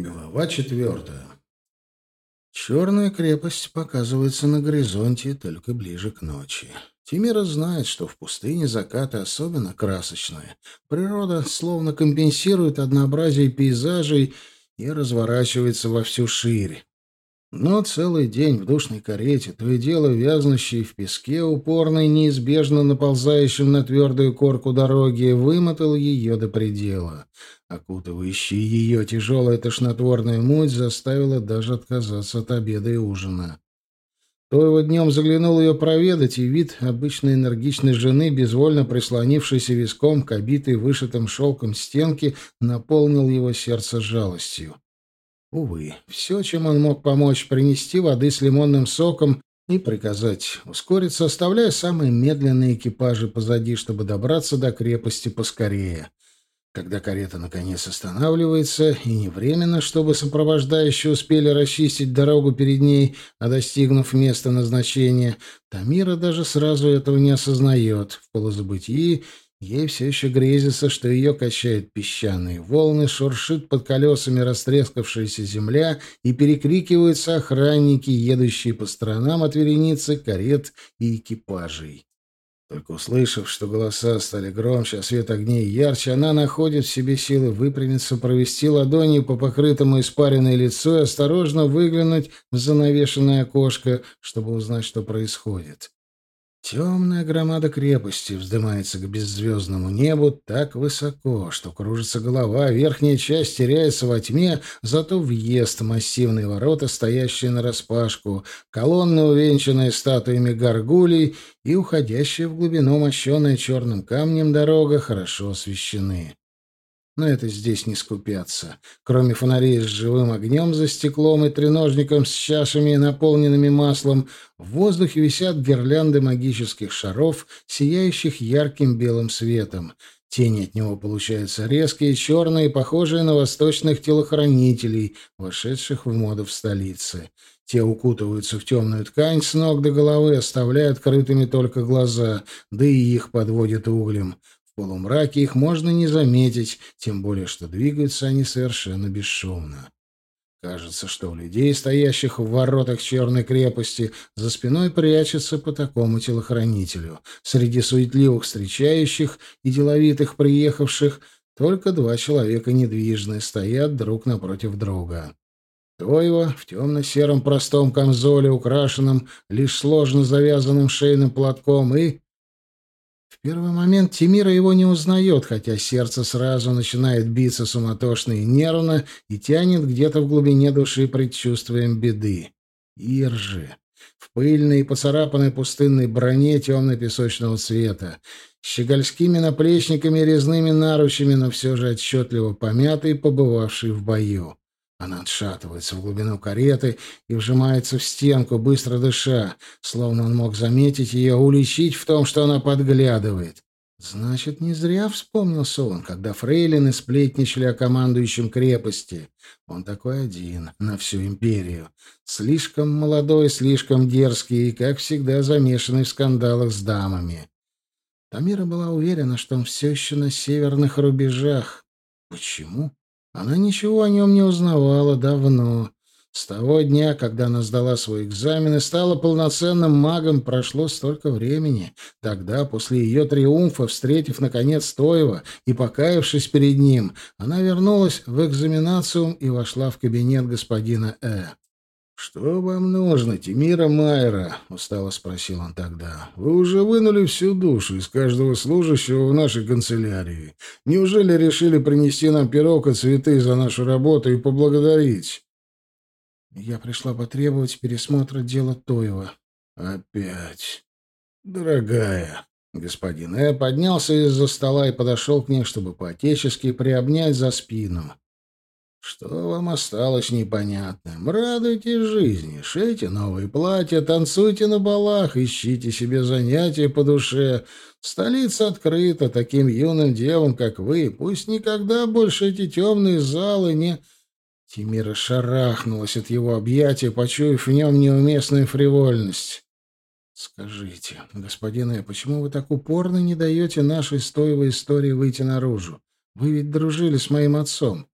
Глава четвертая. Черная крепость показывается на горизонте только ближе к ночи. Тимира знает, что в пустыне закаты особенно красочные. Природа словно компенсирует однообразие пейзажей и разворачивается во всю ширь. Но целый день в душной карете, то и дело вязнущей в песке, упорно и неизбежно наползающим на твердую корку дороги, вымотал ее до предела. Окутывающая ее тяжелая тошнотворная муть заставила даже отказаться от обеда и ужина. То его днем заглянул ее проведать, и вид обычной энергичной жены, безвольно прислонившейся виском к обитой вышитым шелком стенке, наполнил его сердце жалостью. Увы, все, чем он мог помочь, принести воды с лимонным соком и приказать ускориться, оставляя самые медленные экипажи позади, чтобы добраться до крепости поскорее. Когда карета наконец останавливается, и не временно, чтобы сопровождающие успели расчистить дорогу перед ней, а достигнув места назначения, Тамира даже сразу этого не осознает. В полузабытии Ей все еще грезится, что ее качают песчаные волны, шуршит под колесами растрескавшаяся земля и перекрикиваются охранники, едущие по сторонам от вереницы карет и экипажей. Только услышав, что голоса стали громче, а свет огней ярче, она находит в себе силы выпрямиться, провести ладонью по покрытому испаренное лицо и осторожно выглянуть в занавешенное окошко, чтобы узнать, что происходит. Темная громада крепости вздымается к беззвездному небу так высоко, что кружится голова, верхняя часть теряется во тьме, зато въезд массивные ворота, стоящие нараспашку, колонны, увенчанные статуями горгулей, и уходящая в глубину мощенная черным камнем дорога хорошо освещены. Но это здесь не скупятся. Кроме фонарей с живым огнем за стеклом и треножником с чашами, наполненными маслом, в воздухе висят гирлянды магических шаров, сияющих ярким белым светом. Тени от него получаются резкие, черные, похожие на восточных телохранителей, вошедших в моду в столице. Те укутываются в темную ткань с ног до головы, оставляя открытыми только глаза, да и их подводят углем полумраке их можно не заметить, тем более что двигаются они совершенно бесшумно. Кажется, что у людей, стоящих в воротах черной крепости, за спиной прячется по такому телохранителю. Среди суетливых встречающих и деловитых приехавших только два человека недвижные стоят друг напротив друга. Тоева в темно-сером простом камзоле, украшенном лишь сложно завязанным шейным платком, и в первый момент Тимира его не узнает, хотя сердце сразу начинает биться суматошно и нервно и тянет где-то в глубине души предчувствием беды. Иржи. В пыльной и поцарапанной пустынной броне темно-песочного цвета, щегольскими наплечниками и резными наручами, но все же отчетливо помятый, побывавший в бою. Она отшатывается в глубину кареты и вжимается в стенку, быстро дыша, словно он мог заметить ее, уличить в том, что она подглядывает. Значит, не зря вспомнился он, когда фрейлины сплетничали о командующем крепости. Он такой один на всю империю. Слишком молодой, слишком дерзкий и, как всегда, замешанный в скандалах с дамами. Тамира была уверена, что он все еще на северных рубежах. Почему? Она ничего о нем не узнавала давно. С того дня, когда она сдала свой экзамен и стала полноценным магом, прошло столько времени. Тогда, после ее триумфа, встретив, наконец, Тоева и покаявшись перед ним, она вернулась в экзаменацию и вошла в кабинет господина Э. «Что вам нужно, Тимира Майера?» — устало спросил он тогда. «Вы уже вынули всю душу из каждого служащего в нашей канцелярии. Неужели решили принести нам пирог и цветы за нашу работу и поблагодарить?» Я пришла потребовать пересмотра дела Тоева. «Опять? Дорогая!» Господин Э поднялся из-за стола и подошел к ней, чтобы по-отечески приобнять за спину. Что вам осталось непонятным? Радуйтесь жизни, шейте новые платья, танцуйте на балах, ищите себе занятия по душе. Столица открыта таким юным девам, как вы. Пусть никогда больше эти темные залы не... Тимира шарахнулась от его объятия, почуяв в нем неуместную фривольность. «Скажите, господин Э, почему вы так упорно не даете нашей стоевой истории выйти наружу? Вы ведь дружили с моим отцом».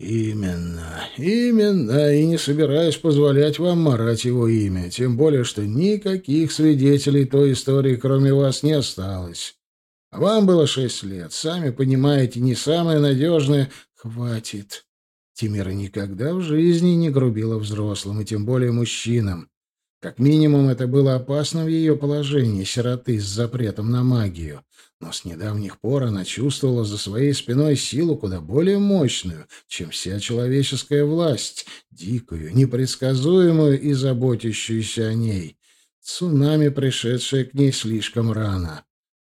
«Именно, именно, и не собираюсь позволять вам марать его имя, тем более, что никаких свидетелей той истории, кроме вас, не осталось. А вам было шесть лет, сами понимаете, не самое надежное. Хватит». Тимира никогда в жизни не грубила взрослым, и тем более мужчинам. Как минимум, это было опасно в ее положении, сироты с запретом на магию. Но с недавних пор она чувствовала за своей спиной силу куда более мощную, чем вся человеческая власть, дикую, непредсказуемую и заботящуюся о ней. Цунами, пришедшее к ней слишком рано.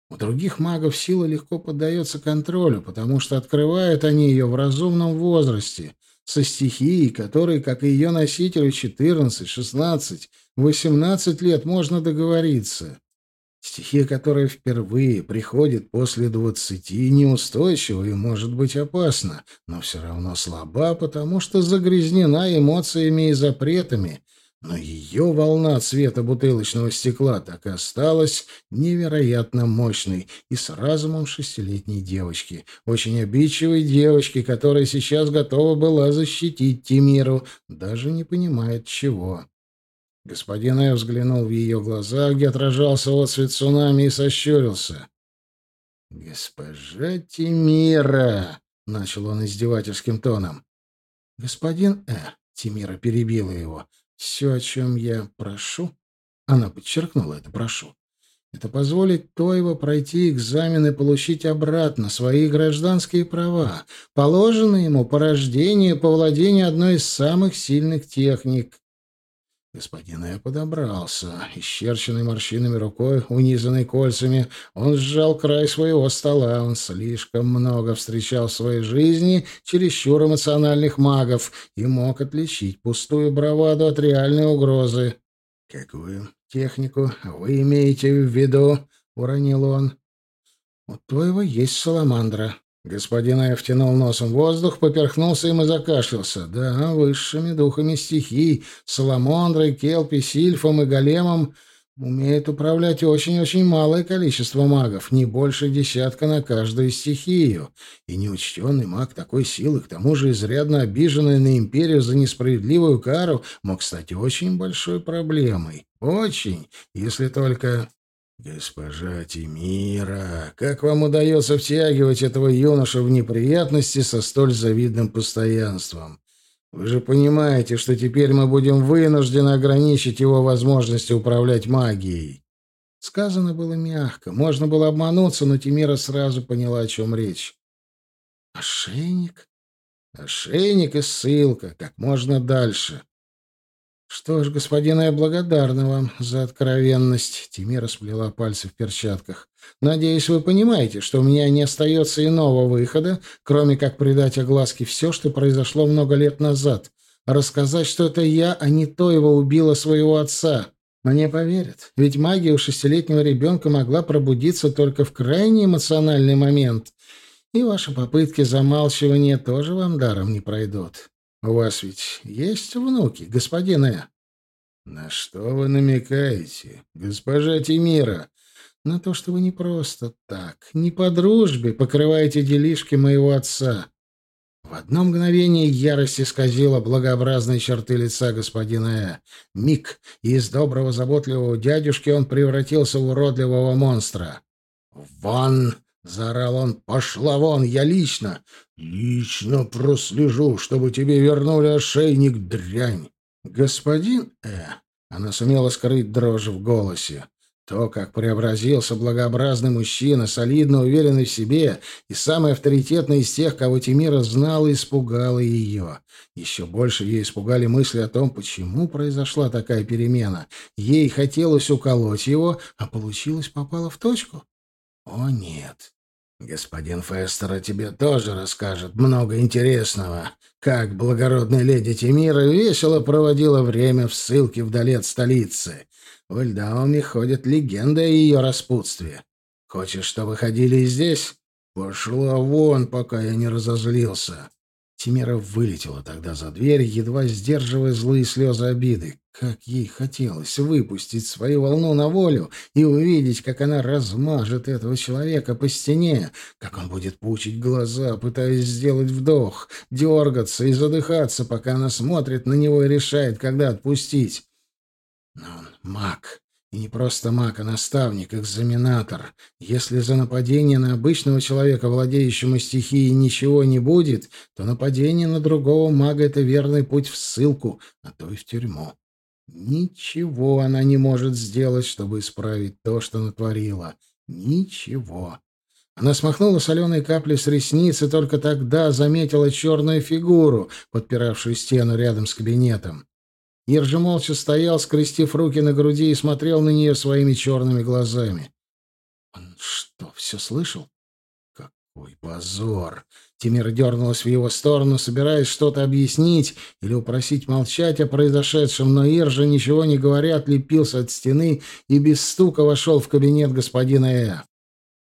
У других магов сила легко поддается контролю, потому что открывают они ее в разумном возрасте, со стихией, которой, как и ее носителю, 14, 16, 18 лет можно договориться. Стихия, которая впервые приходит после двадцати, неустойчива и может быть опасна, но все равно слаба, потому что загрязнена эмоциями и запретами. Но ее волна цвета бутылочного стекла так и осталась невероятно мощной и с разумом шестилетней девочки, очень обидчивой девочки, которая сейчас готова была защитить Тимиру, даже не понимает чего. Господин Э взглянул в ее глаза, где отражался отцвет цунами, и сощурился. «Госпожа Тимира!» — начал он издевательским тоном. «Господин Э», — Тимира перебила его, — «все, о чем я прошу...» Она подчеркнула это «прошу». Это позволит Тоево пройти экзамен и получить обратно свои гражданские права, положенные ему по рождению по владению одной из самых сильных техник. Господин Э подобрался. Исчерченной морщинами рукой, унизанной кольцами, он сжал край своего стола. Он слишком много встречал в своей жизни чересчур эмоциональных магов и мог отличить пустую браваду от реальной угрозы. «Какую технику вы имеете в виду?» — уронил он. «У твоего есть саламандра», Господин Ай втянул носом воздух, поперхнулся им и закашлялся. Да, высшими духами стихий, Саламондрой, Келпи, Сильфом и Големом умеет управлять очень-очень малое количество магов, не больше десятка на каждую стихию. И неучтенный маг такой силы, к тому же изрядно обиженный на империю за несправедливую кару, мог стать очень большой проблемой. Очень, если только... «Госпожа Тимира, как вам удается втягивать этого юноша в неприятности со столь завидным постоянством? Вы же понимаете, что теперь мы будем вынуждены ограничить его возможности управлять магией». Сказано было мягко, можно было обмануться, но Тимира сразу поняла, о чем речь. «Ошейник?» «Ошейник и ссылка, как можно дальше». «Что ж, господин, я благодарна вам за откровенность», — Тимира сплела пальцы в перчатках. «Надеюсь, вы понимаете, что у меня не остается иного выхода, кроме как придать огласке все, что произошло много лет назад. Рассказать, что это я, а не то его убила своего отца. Мне поверят, ведь магия у шестилетнего ребенка могла пробудиться только в крайне эмоциональный момент. И ваши попытки замалчивания тоже вам даром не пройдут. У вас ведь есть внуки, господин Э? На что вы намекаете, госпожа Тимира? На то, что вы не просто так, не по дружбе покрываете делишки моего отца. В одно мгновение ярость исказила благообразные черты лица господина Э. Миг, и из доброго заботливого дядюшки он превратился в уродливого монстра. «Вон!» — заорал он. «Пошла вон! Я лично! Лично прослежу, чтобы тебе вернули ошейник, дрянь!» «Господин Э...» — она сумела скрыть дрожь в голосе. То, как преобразился благообразный мужчина, солидно уверенный в себе и самый авторитетный из тех, кого Тимира знала, испугало ее. Еще больше ее испугали мысли о том, почему произошла такая перемена. Ей хотелось уколоть его, а получилось попало в точку. О, нет. Господин Фестер тебе тоже расскажет много интересного, как благородная леди Тимира весело проводила время в ссылке вдали от столицы. В Эльдауме ходят легенды о ее распутстве. Хочешь, чтобы ходили и здесь? Пошла вон, пока я не разозлился. Тимира вылетела тогда за дверь, едва сдерживая злые слезы обиды. Как ей хотелось выпустить свою волну на волю и увидеть, как она размажет этого человека по стене, как он будет пучить глаза, пытаясь сделать вдох, дергаться и задыхаться, пока она смотрит на него и решает, когда отпустить. Но он маг, и не просто маг, а наставник, экзаменатор. Если за нападение на обычного человека, владеющего стихией, ничего не будет, то нападение на другого мага — это верный путь в ссылку, а то и в тюрьму. Ничего она не может сделать, чтобы исправить то, что натворила. Ничего. Она смахнула соленые капли с ресниц и только тогда заметила черную фигуру, подпиравшую стену рядом с кабинетом. Ир же молча стоял, скрестив руки на груди и смотрел на нее своими черными глазами. Он что, все слышал? Какой позор! Тимир дернулась в его сторону, собираясь что-то объяснить или упросить молчать о произошедшем, но Ир же, ничего не говоря, отлепился от стены и без стука вошел в кабинет господина Э.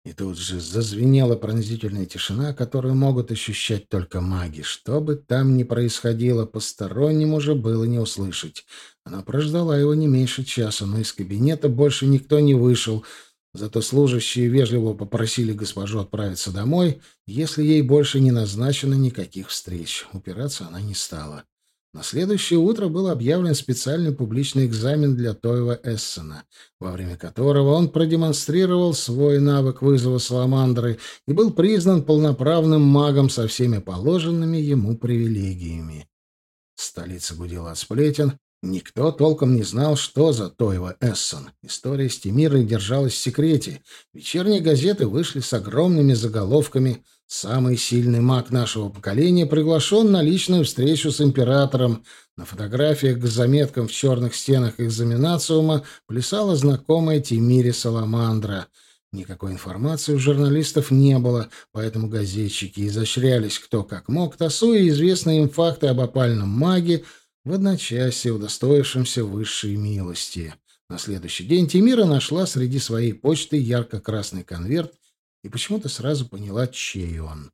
И тут же зазвенела пронзительная тишина, которую могут ощущать только маги. Что бы там ни происходило, постороннему же было не услышать. Она прождала его не меньше часа, но из кабинета больше никто не вышел. Зато служащие вежливо попросили госпожу отправиться домой, если ей больше не назначено никаких встреч. Упираться она не стала. На следующее утро был объявлен специальный публичный экзамен для Тоева Эссена, во время которого он продемонстрировал свой навык вызова саламандры и был признан полноправным магом со всеми положенными ему привилегиями. Столица гудела от сплетен, Никто толком не знал, что за Тойва Эссон. История с Тимирой держалась в секрете. Вечерние газеты вышли с огромными заголовками «Самый сильный маг нашего поколения приглашен на личную встречу с императором». На фотографиях к заметкам в черных стенах экзаменациума плясала знакомая Тимире Саламандра. Никакой информации у журналистов не было, поэтому газетчики изощрялись кто как мог, тасуя известные им факты об опальном маге, в одночасье удостоившемся высшей милости. На следующий день Тимира нашла среди своей почты ярко-красный конверт и почему-то сразу поняла, чей он.